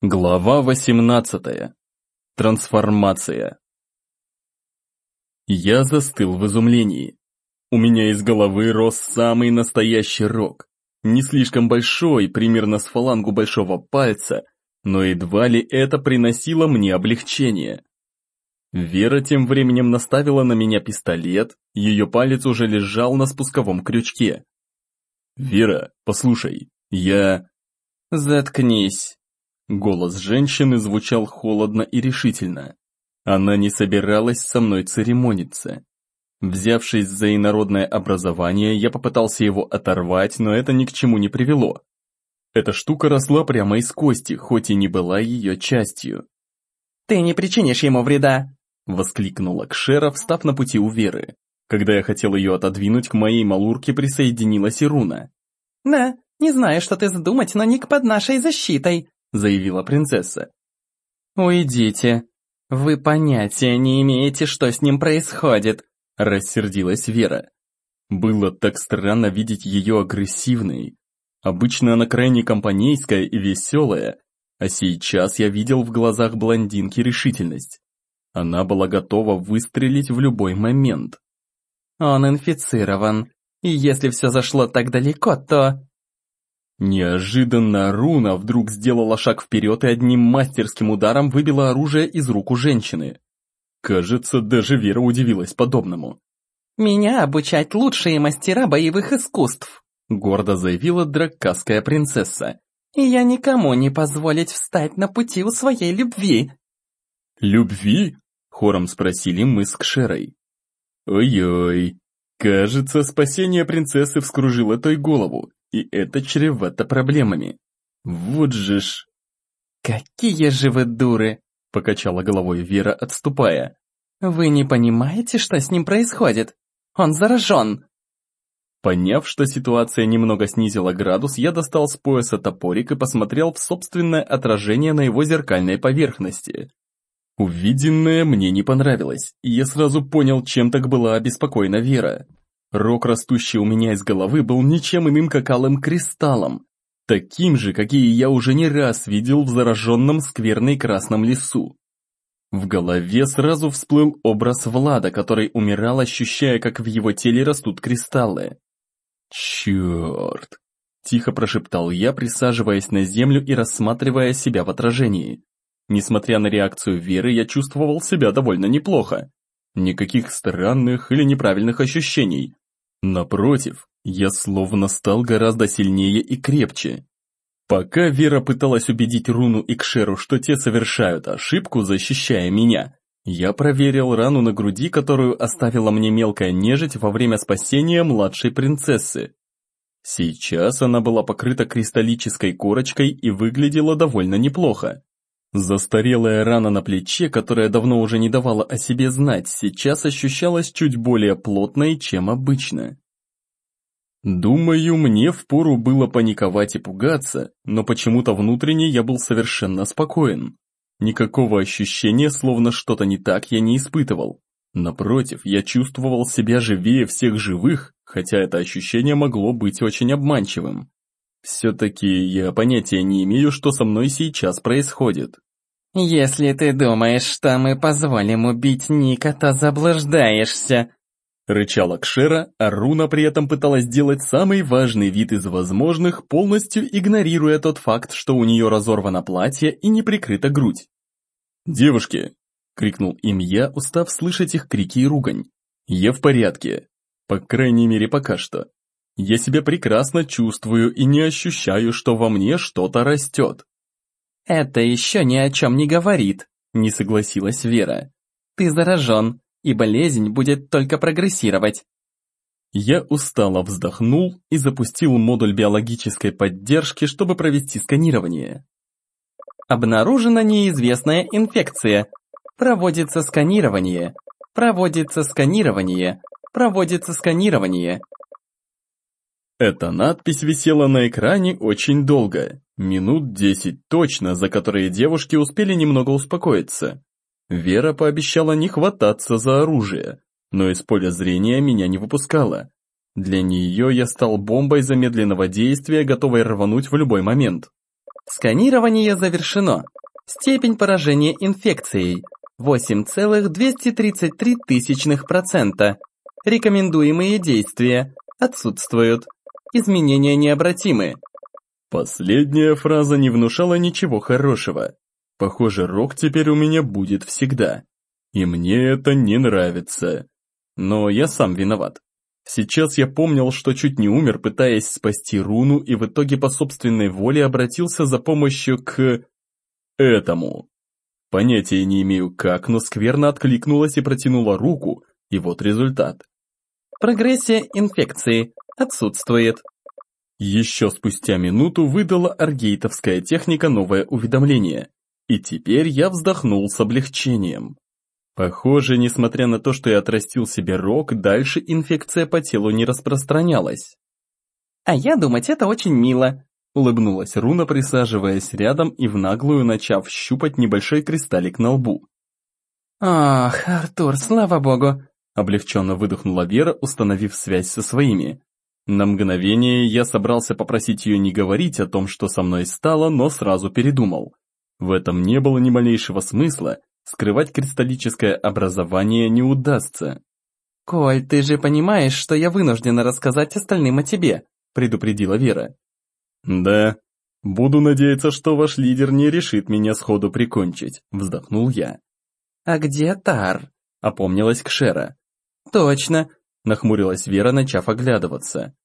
Глава 18. Трансформация. Я застыл в изумлении. У меня из головы рос самый настоящий рог. Не слишком большой, примерно с фалангу большого пальца, но едва ли это приносило мне облегчение. Вера тем временем наставила на меня пистолет, ее палец уже лежал на спусковом крючке. «Вера, послушай, я...» «Заткнись», Голос женщины звучал холодно и решительно. Она не собиралась со мной церемониться. Взявшись за инородное образование, я попытался его оторвать, но это ни к чему не привело. Эта штука росла прямо из кости, хоть и не была ее частью. «Ты не причинишь ему вреда!» — воскликнула Кшера, встав на пути у Веры. Когда я хотел ее отодвинуть, к моей малурке присоединилась Ируна. «Да, не знаю, что ты задумать, но Ник под нашей защитой», заявила принцесса. «Уйдите. Вы понятия не имеете, что с ним происходит», рассердилась Вера. Было так странно видеть ее агрессивной. Обычно она крайне компанейская и веселая, а сейчас я видел в глазах блондинки решительность. Она была готова выстрелить в любой момент. «Он инфицирован, и если все зашло так далеко, то...» Неожиданно Руна вдруг сделала шаг вперед и одним мастерским ударом выбила оружие из рук у женщины. Кажется, даже Вера удивилась подобному. «Меня обучать лучшие мастера боевых искусств», гордо заявила драккасская принцесса. «И я никому не позволить встать на пути у своей любви». «Любви?» — хором спросили мы с Кшерой. «Ой-ой, кажется, спасение принцессы вскружило той голову, и это чревато проблемами. Вот же ж... «Какие же вы дуры!» — покачала головой Вера, отступая. «Вы не понимаете, что с ним происходит? Он заражен!» Поняв, что ситуация немного снизила градус, я достал с пояса топорик и посмотрел в собственное отражение на его зеркальной поверхности. Увиденное мне не понравилось, и я сразу понял, чем так была обеспокоена Вера. Рог, растущий у меня из головы, был ничем иным, как алым кристаллом, таким же, какие я уже не раз видел в зараженном скверной красном лесу. В голове сразу всплыл образ Влада, который умирал, ощущая, как в его теле растут кристаллы. «Черт!» – тихо прошептал я, присаживаясь на землю и рассматривая себя в отражении. Несмотря на реакцию Веры, я чувствовал себя довольно неплохо. Никаких странных или неправильных ощущений. Напротив, я словно стал гораздо сильнее и крепче. Пока Вера пыталась убедить Руну и Кшеру, что те совершают ошибку, защищая меня, я проверил рану на груди, которую оставила мне мелкая нежить во время спасения младшей принцессы. Сейчас она была покрыта кристаллической корочкой и выглядела довольно неплохо. Застарелая рана на плече, которая давно уже не давала о себе знать, сейчас ощущалась чуть более плотной, чем обычно. Думаю, мне впору было паниковать и пугаться, но почему-то внутренне я был совершенно спокоен. Никакого ощущения, словно что-то не так, я не испытывал. Напротив, я чувствовал себя живее всех живых, хотя это ощущение могло быть очень обманчивым. Все-таки я понятия не имею, что со мной сейчас происходит. «Если ты думаешь, что мы позволим убить Ника, то заблуждаешься», Рычала Кшера, а Руна при этом пыталась сделать самый важный вид из возможных, полностью игнорируя тот факт, что у нее разорвано платье и не прикрыта грудь. «Девушки!» — крикнул им я, устав слышать их крики и ругань. «Я в порядке. По крайней мере, пока что. Я себя прекрасно чувствую и не ощущаю, что во мне что-то растет. «Это еще ни о чем не говорит», — не согласилась Вера. «Ты заражен, и болезнь будет только прогрессировать». Я устало вздохнул и запустил модуль биологической поддержки, чтобы провести сканирование. Обнаружена неизвестная инфекция. Проводится сканирование. Проводится сканирование. Проводится сканирование. Эта надпись висела на экране очень долго, минут десять точно, за которые девушки успели немного успокоиться. Вера пообещала не хвататься за оружие, но из поля зрения меня не выпускала. Для нее я стал бомбой замедленного действия, готовой рвануть в любой момент. Сканирование завершено. Степень поражения инфекцией 8,233%. Рекомендуемые действия отсутствуют. Изменения необратимы. Последняя фраза не внушала ничего хорошего. Похоже, рок теперь у меня будет всегда. И мне это не нравится. Но я сам виноват. Сейчас я помнил, что чуть не умер, пытаясь спасти руну, и в итоге по собственной воле обратился за помощью к... этому. Понятия не имею как, но скверно откликнулась и протянула руку, и вот результат. Прогрессия инфекции отсутствует. Еще спустя минуту выдала аргейтовская техника новое уведомление. И теперь я вздохнул с облегчением. Похоже, несмотря на то, что я отрастил себе рог, дальше инфекция по телу не распространялась. «А я думать, это очень мило», — улыбнулась Руна, присаживаясь рядом и в наглую начав щупать небольшой кристаллик на лбу. «Ах, Артур, слава богу!» — облегченно выдохнула Вера, установив связь со своими. На мгновение я собрался попросить ее не говорить о том, что со мной стало, но сразу передумал. В этом не было ни малейшего смысла, скрывать кристаллическое образование не удастся. «Коль, ты же понимаешь, что я вынуждена рассказать остальным о тебе», предупредила Вера. «Да, буду надеяться, что ваш лидер не решит меня сходу прикончить», вздохнул я. «А где Тар?» опомнилась Кшера. «Точно», нахмурилась Вера, начав оглядываться.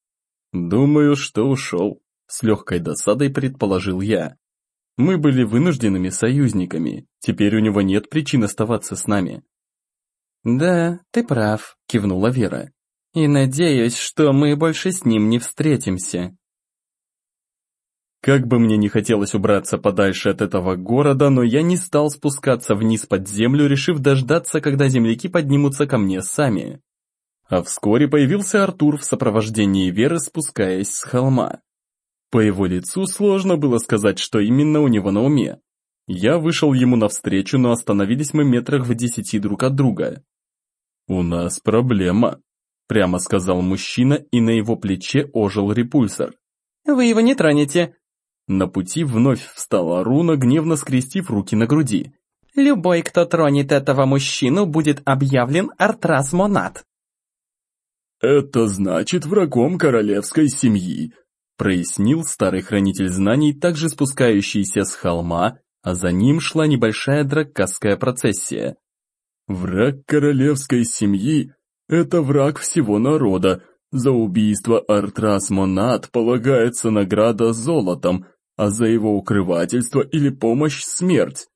«Думаю, что ушел», с легкой досадой предположил я. Мы были вынужденными союзниками, теперь у него нет причин оставаться с нами. «Да, ты прав», — кивнула Вера. «И надеюсь, что мы больше с ним не встретимся». Как бы мне не хотелось убраться подальше от этого города, но я не стал спускаться вниз под землю, решив дождаться, когда земляки поднимутся ко мне сами. А вскоре появился Артур в сопровождении Веры, спускаясь с холма. По его лицу сложно было сказать, что именно у него на уме. Я вышел ему навстречу, но остановились мы метрах в десяти друг от друга. «У нас проблема», — прямо сказал мужчина, и на его плече ожил репульсор. «Вы его не тронете». На пути вновь встала руна, гневно скрестив руки на груди. «Любой, кто тронет этого мужчину, будет объявлен Артрас Монат». «Это значит врагом королевской семьи», прояснил старый хранитель знаний, также спускающийся с холма, а за ним шла небольшая драккасская процессия. «Враг королевской семьи – это враг всего народа. За убийство Артрас Монат полагается награда золотом, а за его укрывательство или помощь – смерть.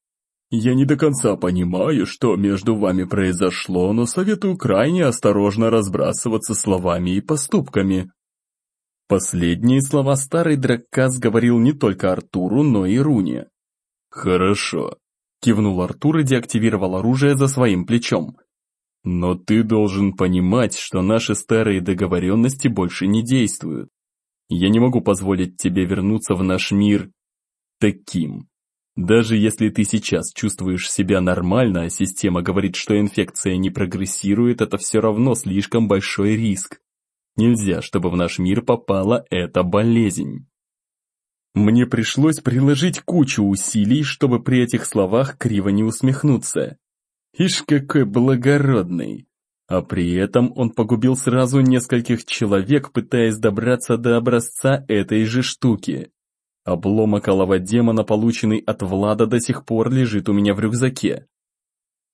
Я не до конца понимаю, что между вами произошло, но советую крайне осторожно разбрасываться словами и поступками». Последние слова старый Драккас говорил не только Артуру, но и Руне. «Хорошо», — кивнул Артур и деактивировал оружие за своим плечом. «Но ты должен понимать, что наши старые договоренности больше не действуют. Я не могу позволить тебе вернуться в наш мир таким. Даже если ты сейчас чувствуешь себя нормально, а система говорит, что инфекция не прогрессирует, это все равно слишком большой риск. Нельзя, чтобы в наш мир попала эта болезнь. Мне пришлось приложить кучу усилий, чтобы при этих словах криво не усмехнуться. Ишь какой благородный. А при этом он погубил сразу нескольких человек, пытаясь добраться до образца этой же штуки. Обломок олова демона, полученный от Влада, до сих пор лежит у меня в рюкзаке.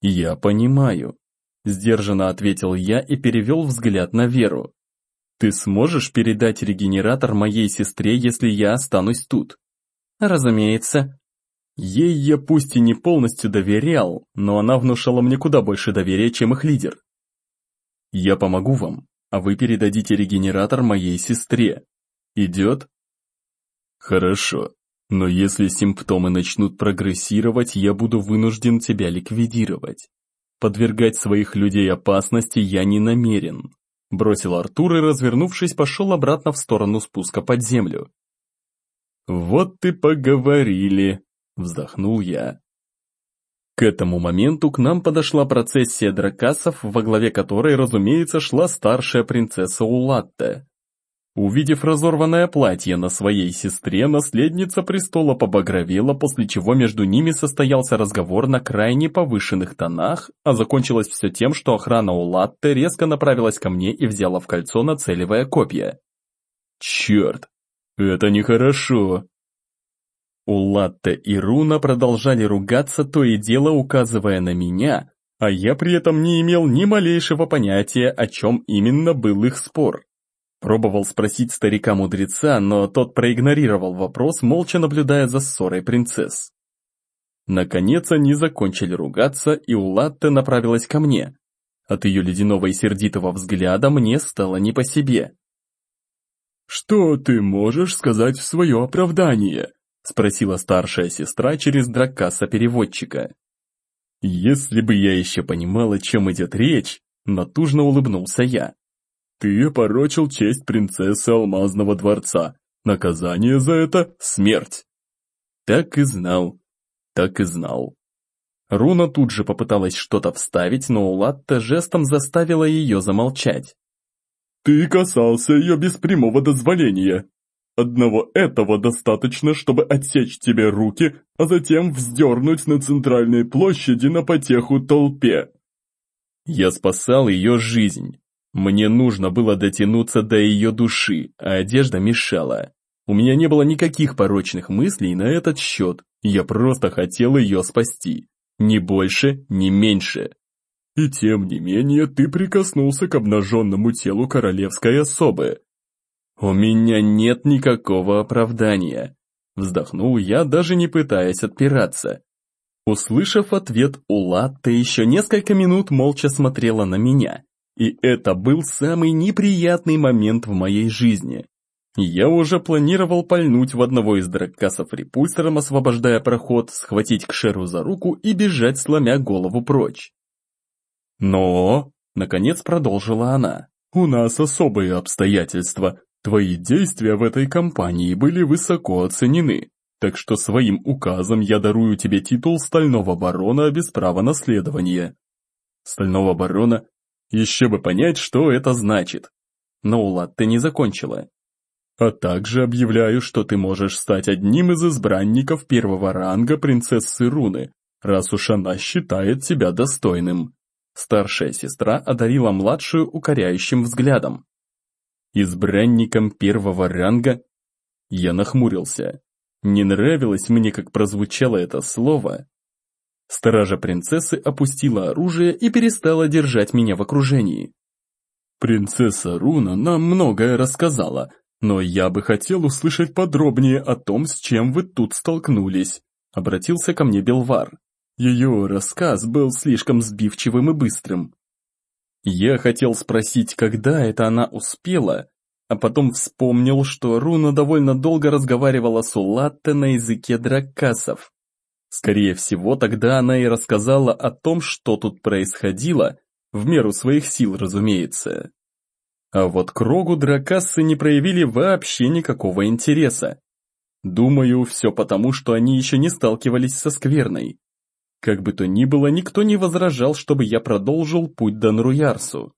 «Я понимаю», — сдержанно ответил я и перевел взгляд на Веру. Ты сможешь передать регенератор моей сестре, если я останусь тут? Разумеется. Ей я пусть и не полностью доверял, но она внушала мне куда больше доверия, чем их лидер. Я помогу вам, а вы передадите регенератор моей сестре. Идет? Хорошо, но если симптомы начнут прогрессировать, я буду вынужден тебя ликвидировать. Подвергать своих людей опасности я не намерен. Бросил Артур и, развернувшись, пошел обратно в сторону спуска под землю. «Вот ты поговорили», — вздохнул я. К этому моменту к нам подошла процессия дракасов, во главе которой, разумеется, шла старшая принцесса Улатте. Увидев разорванное платье на своей сестре, наследница престола побагровела, после чего между ними состоялся разговор на крайне повышенных тонах, а закончилось все тем, что охрана у Латте резко направилась ко мне и взяла в кольцо, нацеливая копья. Черт, это нехорошо. У Латте и Руна продолжали ругаться, то и дело указывая на меня, а я при этом не имел ни малейшего понятия, о чем именно был их спор. Пробовал спросить старика-мудреца, но тот проигнорировал вопрос, молча наблюдая за ссорой принцесс. Наконец они закончили ругаться, и Улатте направилась ко мне. От ее ледяного и сердитого взгляда мне стало не по себе. «Что ты можешь сказать в свое оправдание?» – спросила старшая сестра через драккаса-переводчика. Если бы я еще понимал, о чем идет речь, натужно улыбнулся я. Ты опорочил честь принцессы Алмазного дворца. Наказание за это — смерть. Так и знал, так и знал. Руна тут же попыталась что-то вставить, но Улатта жестом заставила ее замолчать. «Ты касался ее без прямого дозволения. Одного этого достаточно, чтобы отсечь тебе руки, а затем вздернуть на центральной площади на потеху толпе». Я спасал ее жизнь. Мне нужно было дотянуться до ее души, а одежда мешала. У меня не было никаких порочных мыслей на этот счет, я просто хотел ее спасти. Ни больше, ни меньше. И тем не менее ты прикоснулся к обнаженному телу королевской особы. У меня нет никакого оправдания. Вздохнул я, даже не пытаясь отпираться. Услышав ответ Ула, ты еще несколько минут молча смотрела на меня. И это был самый неприятный момент в моей жизни. Я уже планировал пальнуть в одного из драккасов репульсором, освобождая проход, схватить Кшеру за руку и бежать, сломя голову прочь. Но, наконец продолжила она, у нас особые обстоятельства. Твои действия в этой кампании были высоко оценены, так что своим указом я дарую тебе титул Стального Барона без права наследования. Стального Барона еще бы понять, что это значит. Но ты не закончила. А также объявляю, что ты можешь стать одним из избранников первого ранга принцессы Руны, раз уж она считает тебя достойным. Старшая сестра одарила младшую укоряющим взглядом. Избранником первого ранга? Я нахмурился. Не нравилось мне, как прозвучало это слово, Стража принцессы опустила оружие и перестала держать меня в окружении. Принцесса Руна нам многое рассказала, но я бы хотел услышать подробнее о том, с чем вы тут столкнулись. Обратился ко мне Белвар. Ее рассказ был слишком сбивчивым и быстрым. Я хотел спросить, когда это она успела, а потом вспомнил, что Руна довольно долго разговаривала с Улатте на языке драккасов. Скорее всего, тогда она и рассказала о том, что тут происходило, в меру своих сил, разумеется. А вот к Рогу дракассы не проявили вообще никакого интереса. Думаю, все потому, что они еще не сталкивались со скверной. Как бы то ни было, никто не возражал, чтобы я продолжил путь до Нруярсу.